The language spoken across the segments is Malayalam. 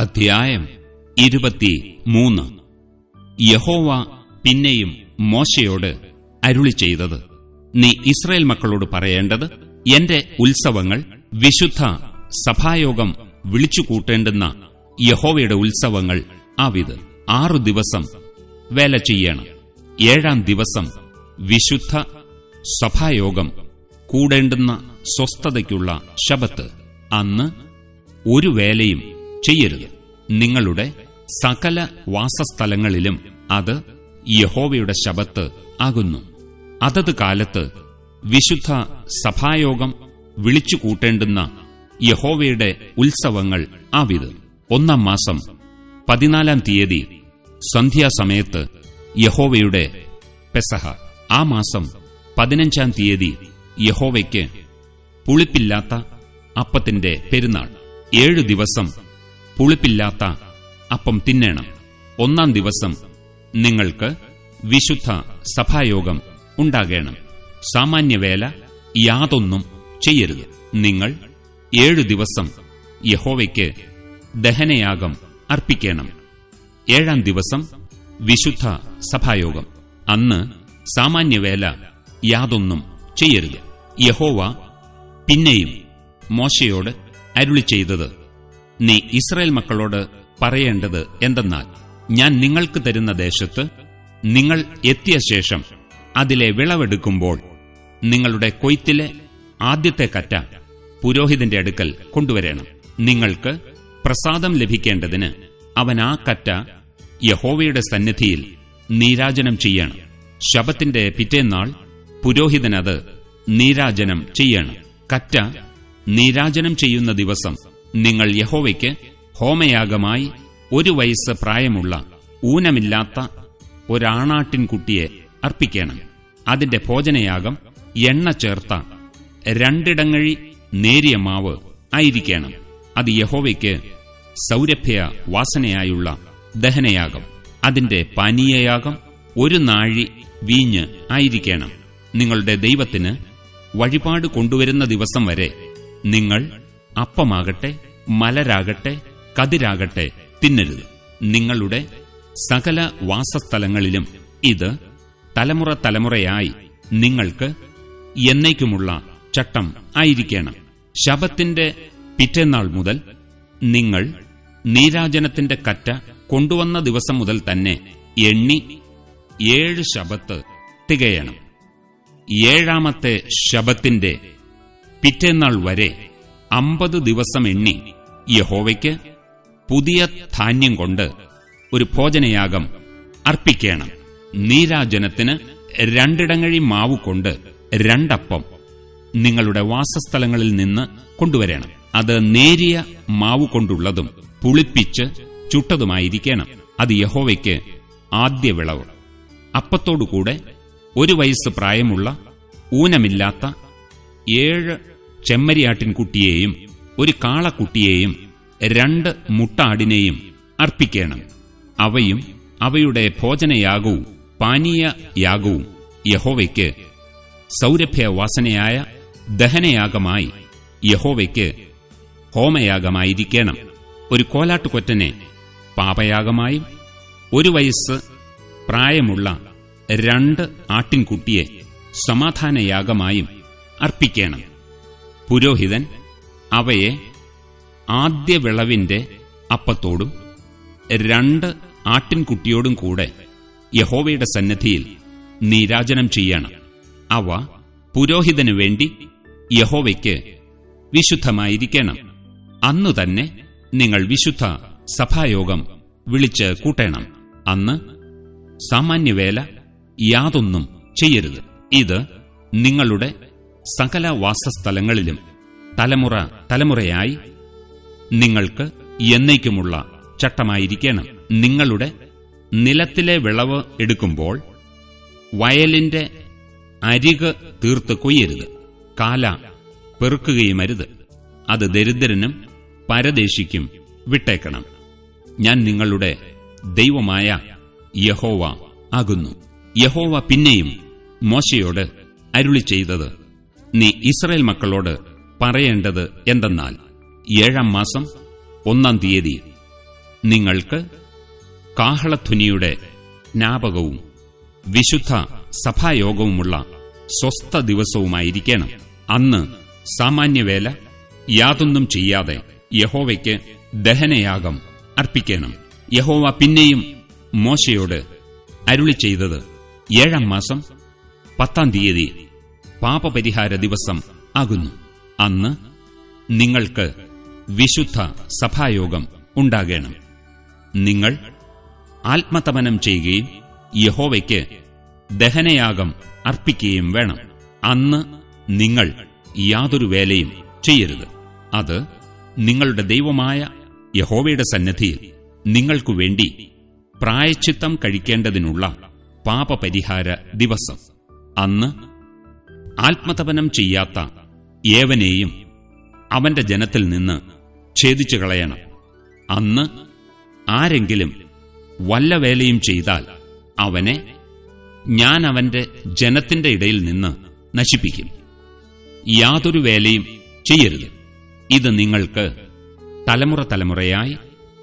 അധ്യായം ഇരുപത്തി മൂന്ന് യഹോവ പിന്നെയും മോശയോട് അരുളി ചെയ്തത്. നീ ഇസ്രയേൽ മക്കളോട് പറയേണ്ടത് എന്റെ ഉത്സവങ്ങൾ വിശുദ്ധ സഭായോഗം വിളിച്ചുകൂട്ടേണ്ടുന്ന യഹോവയുടെ ഉത്സവങ്ങൾ ആവിത്. ആറു ദിവസം വേല ചെയ്യണം. ഏഴാം ദിവസം വിശുദ്ധ സഭായോഗം കൂടേണ്ടുന്ന സ്വസ്ഥതയ്ക്കുള്ള ശബത്ത് അന്ന് ഒരു വേലയും ചെയ്യരുത്. നിങ്ങളുടെ സകല വാസസ്ഥലങ്ങളിലും അത് യഹോവയുടെ ശബത്ത് ആകുന്നു. അതത് കാലത്ത് വിശുദ്ധ സഭായോഗം വിളിച്ചു കൂട്ടേണ്ടുന്ന യഹോവയുടെ ഉത്സവങ്ങൾ ആവിത്. ഒന്നാം മാസം പതിനാലാം തീയതി സന്ധ്യാസമയത്ത് യഹോവയുടെ പെസഹ. ആ മാസം പതിനഞ്ചാം തീയതി യഹോവയ്ക്ക് പുളിപ്പില്ലാത്ത അപ്പത്തിന്റെ പെരുന്നാൾ. ഏഴു ദിവസം പുളിപ്പില്ലാത്ത അപ്പം തിന്നേണം. ഒന്നാം ദിവസം നിങ്ങൾക്ക് വിശുദ്ധ സഭായോഗം ഉണ്ടാകേണം. സാമാന്യവേല യാതൊന്നും ചെയ്യരുത്. നിങ്ങൾ ഏഴു ദിവസം യഹോവയ്ക്ക് ദഹനയാഗം അർപ്പിക്കണം. ഏഴാം ദിവസം വിശുദ്ധ സഭായോഗം. അന്ന് സാമാന്യവേല യാതൊന്നും ചെയ്യരുത്. യഹോവ പിന്നെയും മോശയോട് അരുളി ചെയ്തത് നീ ഇസ്രായേൽ മക്കളോട് പറയേണ്ടത് എന്തെന്നാൽ ഞാൻ നിങ്ങൾക്ക് തരുന്ന ദേശത്ത് നിങ്ങൾ എത്തിയ ശേഷം അതിലെ വിളവെടുക്കുമ്പോൾ നിങ്ങളുടെ കൊയ്ത്തിലെ ആദ്യത്തെ കറ്റ പുരോഹിതന്റെ അടുക്കൽ കൊണ്ടുവരണം. നിങ്ങൾക്ക് പ്രസാദം ലഭിക്കേണ്ടതിന് അവൻ ആ കറ്റ യഹോവയുടെ സന്നിധിയിൽ നീരാജനം ചെയ്യണം. ശബത്തിന്റെ പിറ്റേന്നാൾ പുരോഹിതനത് നീരാജനം ചെയ്യണം. കറ്റ നീരാജനം ചെയ്യുന്ന ദിവസം നിങ്ങൾ യഹോവയ്ക്ക് ഹോമയാഗമായി ഒരു വയസ്സ് പ്രായമുള്ള ഊനമില്ലാത്ത ഒരാണാട്ടിൻകുട്ടിയെ അർപ്പിക്കണം. അതിന്റെ ഭോജനയാഗം എണ്ണ ചേർത്ത രണ്ടിടങ്ങഴി നേരിയ മാവ് ആയിരിക്കണം. അത് യഹോവയ്ക്ക് സൗരഭ്യ വാസനയായുള്ള ദഹനയാഗം. അതിന്റെ പാനീയയാഗം ഒരു നാഴി വീഞ്ഞ് ആയിരിക്കണം. നിങ്ങളുടെ ദൈവത്തിന് വഴിപാട് കൊണ്ടുവരുന്ന ദിവസം വരെ നിങ്ങൾ അപ്പമാകട്ടെ മലരാകട്ടെ കതിരാകട്ടെ തിന്നരുത്. നിങ്ങളുടെ സകല വാസസ്ഥലങ്ങളിലും ഇത് തലമുറ തലമുറയായി നിങ്ങൾക്ക് എന്നേക്കുമുള്ള ചട്ടം ആയിരിക്കണം. ശബത്തിന്റെ പിറ്റേന്നാൾ മുതൽ നിങ്ങൾ നീരാജനത്തിന്റെ കറ്റ കൊണ്ടുവന്ന ദിവസം മുതൽ തന്നെ എണ്ണി ഏഴ് ശബത്ത് തികയണം. ഏഴാമത്തെ ശബത്തിന്റെ പിറ്റേന്നാൾ വരെ അമ്പത് ദിവസം എണ്ണി യഹോവയ്ക്ക് പുതിയ ധാന്യം കൊണ്ട് ഒരു ഭോജനയാഗം അർപ്പിക്കണം. നീരാജനത്തിന് രണ്ടിടങ്ങഴി മാവ് കൊണ്ട് രണ്ടപ്പം നിങ്ങളുടെ വാസസ്ഥലങ്ങളിൽ നിന്ന് കൊണ്ടുവരണം. അത് നേരിയ മാവ് കൊണ്ടുള്ളതും പുളിപ്പിച്ച് ചുട്ടതുമായിരിക്കണം. അത് യഹോവയ്ക്ക് ആദ്യ വിളവ്. അപ്പത്തോടുകൂടെ ഒരു വയസ്സ് പ്രായമുള്ള ഊനമില്ലാത്ത ഏഴ് ചെമ്മരിയാട്ടിൻകുട്ടിയെയും ഒരു കാളക്കുട്ടിയെയും രണ്ട് മുട്ടാടിനെയും അർപ്പിക്കണം. അവയും അവയുടെ ഭോജനയാഗവും പാനീയയാഗവും യഹോവയ്ക്ക് സൗരഭ്യവാസനയായ ദഹനയാഗമായി യഹോവയ്ക്ക് ഹോമയാഗമായിരിക്കണം. ഒരു കോലാട്ടുകൊറ്റനെ പാപയാഗമായും ഒരു വയസ്സ് പ്രായമുള്ള രണ്ട് ആട്ടിൻകുട്ടിയെ സമാധാനയാഗമായും അർപ്പിക്കണം. പുരോഹിതൻ അവയെ ആദ്യ വിളവിന്റെ അപ്പത്തോടും രണ്ട് ആട്ടിൻകുട്ടിയോടും കൂടെ യഹോവയുടെ സന്നദ്ധിയിൽ നീരാജനം ചെയ്യണം. അവ പുരോഹിതനു വേണ്ടി യഹോവയ്ക്ക് വിശുദ്ധമായിരിക്കണം. അന്നു തന്നെ നിങ്ങൾ വിശുദ്ധ സഭായോഗം വിളിച്ച് കൂട്ടണം. അന്ന് സാമാന്യവേല യാതൊന്നും ചെയ്യരുത്. ഇത് നിങ്ങളുടെ സകല വാസസ്ഥലങ്ങളിലും തലമുറ തലമുറയായി നിങ്ങൾക്ക് എന്നേക്കുമുള്ള ചട്ടമായിരിക്കണം. നിങ്ങളുടെ നിലത്തിലെ വിളവ് എടുക്കുമ്പോൾ വയലിന്റെ അരിക് തീർത്ത് കൊയ്യരുത്. കാല പെറുക്കുകയുമരുത് അത് ദരിദ്രനും പരദേശിക്കും വിട്ടേക്കണം. ഞാൻ നിങ്ങളുടെ ദൈവമായ യഹോവ ആകുന്നു. യഹോവ പിന്നെയും മോശയോട് അരുളി ചെയ്തത് നീ ഇസ്രയേൽ മക്കളോട് പറയേണ്ടത് എന്തെന്നാൽ ഏഴാം മാസം ഒന്നാം തീയതി നിങ്ങൾക്ക് കാഹളധ്വനിയുടെ ജ്ഞാപകവും വിശുദ്ധ സഭായോഗവുമുള്ള സ്വസ്ഥ ദിവസവുമായിരിക്കണം. അന്ന് സാമാന്യവേല യാതൊന്നും ചെയ്യാതെ യഹോവയ്ക്ക് ദഹനയാഗം അർപ്പിക്കണം. യഹോവ പിന്നെയും മോശയോട് അരുളി ചെയ്തത് ഏഴാം മാസം പത്താം തീയതി പാപപരിഹാര ദിവസം ആകുന്നു. അന്ന് നിങ്ങൾക്ക് വിശുദ്ധ സഭായോഗം ഉണ്ടാകണം. നിങ്ങൾ ആത്മതപനം ചെയ്യുകയും യഹോവയ്ക്ക് ദഹനയാഗം അർപ്പിക്കുകയും വേണം. അന്ന് നിങ്ങൾ യാതൊരു വേലയും ചെയ്യരുത്. അത് നിങ്ങളുടെ ദൈവമായ യഹോവയുടെ സന്നദ്ധിയിൽ നിങ്ങൾക്കു വേണ്ടി പ്രായച്ചിത്തം കഴിക്കേണ്ടതിനുള്ള പാപപരിഹാര ദിവസം. അന്ന് ആത്മതപനം ചെയ്യാത്ത ഏവനെയും അവന്റെ ജനത്തിൽ നിന്ന് ഛേദിച്ചു കളയണം. അന്ന് ആരെങ്കിലും വല്ല വേലയും ചെയ്താൽ അവനെ ഞാൻ അവന്റെ ജനത്തിന്റെ ഇടയിൽ നിന്ന് നശിപ്പിക്കും. യാതൊരു വേലയും ചെയ്യരുത്. ഇത് നിങ്ങൾക്ക് തലമുറ തലമുറയായി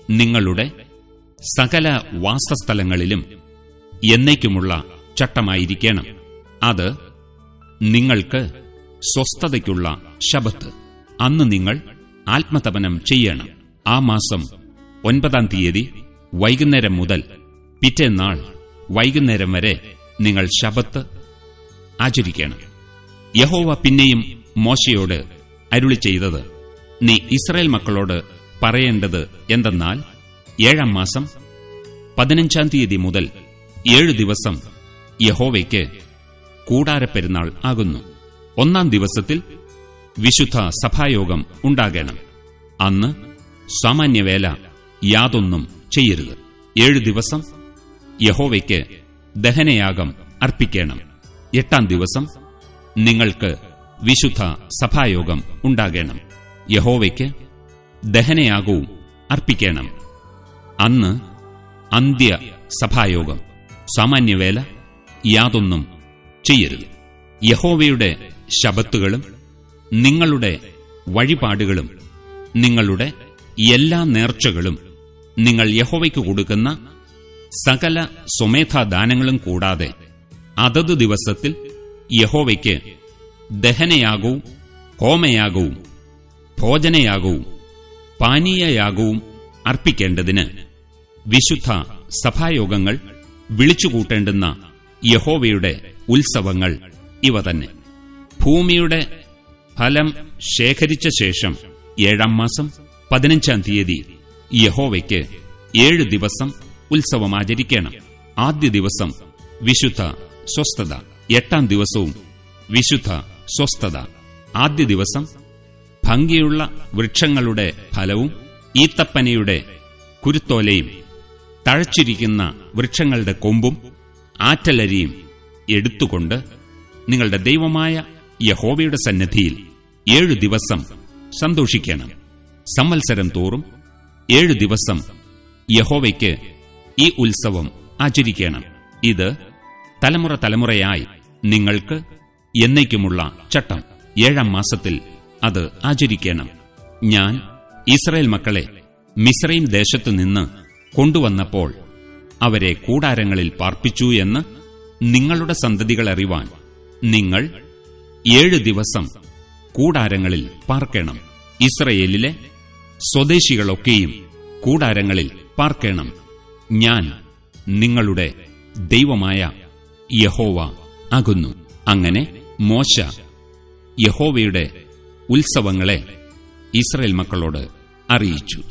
നിങ്ങളുടെ സകല വാസസ്ഥലങ്ങളിലും എന്നേക്കുമുള്ള ചട്ടമായിരിക്കണം. അത് നിങ്ങൾക്ക് സ്വസ്ഥതയ്ക്കുള്ള ശബത്ത്. അന്ന് നിങ്ങൾ ആത്മതപനം ചെയ്യണം. ആ മാസം ഒൻപതാം തീയതി വൈകുന്നേരം മുതൽ പിറ്റേന്നാൾ വൈകുന്നേരം വരെ നിങ്ങൾ ശബത്ത് ആചരിക്കണം. യഹോവ പിന്നെയും മോശയോട് അരുളി ചെയ്തത് നീ ഇസ്രായേൽ മക്കളോട് പറയേണ്ടത് എന്തെന്നാൽ ഏഴാം മാസം പതിനഞ്ചാം തീയതി മുതൽ ഏഴു ദിവസം യഹോവയ്ക്ക് കൂടാരപ്പെരുന്നാൾ ആകുന്നു. ഒന്നാം ദിവസത്തിൽ വിശുദ്ധ സഭായോഗം ഉണ്ടാകണം. അന്ന് സാമാന്യവേല യാതൊന്നും ചെയ്യരുത്. ഏഴു ദിവസം യഹോവയ്ക്ക് ദഹനയാഗം അർപ്പിക്കണം. എട്ടാം ദിവസം നിങ്ങൾക്ക് വിശുദ്ധ സഭായോഗം ഉണ്ടാകണം. യഹോവയ്ക്ക് ദഹനയാഗവും അർപ്പിക്കണം. അന്ന് അന്ത്യ സഭായോഗം. സാമാന്യവേല യാതൊന്നും ചെയ്യരുത്. യഹോവയുടെ ശബത്തുകളും നിങ്ങളുടെ വഴിപാടുകളും നിങ്ങളുടെ എല്ലാ നേർച്ചകളും നിങ്ങൾ യഹോവയ്ക്ക് കൊടുക്കുന്ന സകല സ്വമേധാദാനങ്ങളും കൂടാതെ അതത് ദിവസത്തിൽ യഹോവയ്ക്ക് ദഹനയാകവും ഹോമയാകവും ഭോജനയാകവും പാനീയയാകവും അർപ്പിക്കേണ്ടതിന് വിശുദ്ധ സഭായോഗങ്ങൾ വിളിച്ചുകൂട്ടേണ്ടുന്ന യഹോവയുടെ ഉത്സവങ്ങൾ ഇവ തന്നെ. ഭൂമിയുടെ ഫലം ശേഖരിച്ച ശേഷം ഏഴാം മാസം പതിനഞ്ചാം തീയതി യഹോവയ്ക്ക് ഏഴ് ദിവസം ഉത്സവം ആചരിക്കണം. ആദ്യ ദിവസം വിശുദ്ധ സ്വസ്ഥത എട്ടാം ദിവസവും വിശുദ്ധ സ്വസ്ഥത. ആദ്യ ദിവസം ഭംഗിയുള്ള വൃക്ഷങ്ങളുടെ ഫലവും ഈത്തപ്പനയുടെ കുരുത്തോലയും തഴച്ചിരിക്കുന്ന വൃക്ഷങ്ങളുടെ കൊമ്പും ആറ്റലരിയും എടുത്തുകൊണ്ട് നിങ്ങളുടെ ദൈവമായ യഹോവയുടെ സന്നദ്ധിയിൽ ഏഴു ദിവസം സന്തോഷിക്കണം. സംവത്സരം തോറും ഏഴു ദിവസം യഹോവയ്ക്ക് ഈ ഉത്സവം ആചരിക്കണം. ഇത് തലമുറ തലമുറയായി നിങ്ങൾക്ക് എന്നേക്കുമുള്ള ചട്ടം. ഏഴാം മാസത്തിൽ അത് ആചരിക്കണം. ഞാൻ ഇസ്രായേൽ മക്കളെ മിസ്രൈം ദേശത്തു നിന്ന് കൊണ്ടുവന്നപ്പോൾ അവരെ കൂടാരങ്ങളിൽ പാർപ്പിച്ചു എന്ന് നിങ്ങളുടെ സന്തതികൾ അറിവാൻ നിങ്ങൾ ഏഴ് ദിവസം കൂടാരങ്ങളിൽ പാർക്കണം. ഇസ്രയേലിലെ സ്വദേശികളൊക്കെയും കൂടാരങ്ങളിൽ പാർക്കണം. ഞാൻ നിങ്ങളുടെ ദൈവമായ യഹോവ ആകുന്നു. അങ്ങനെ മോശ യഹോവയുടെ ഉത്സവങ്ങളെ ഇസ്രയേൽ മക്കളോട് അറിയിച്ചു.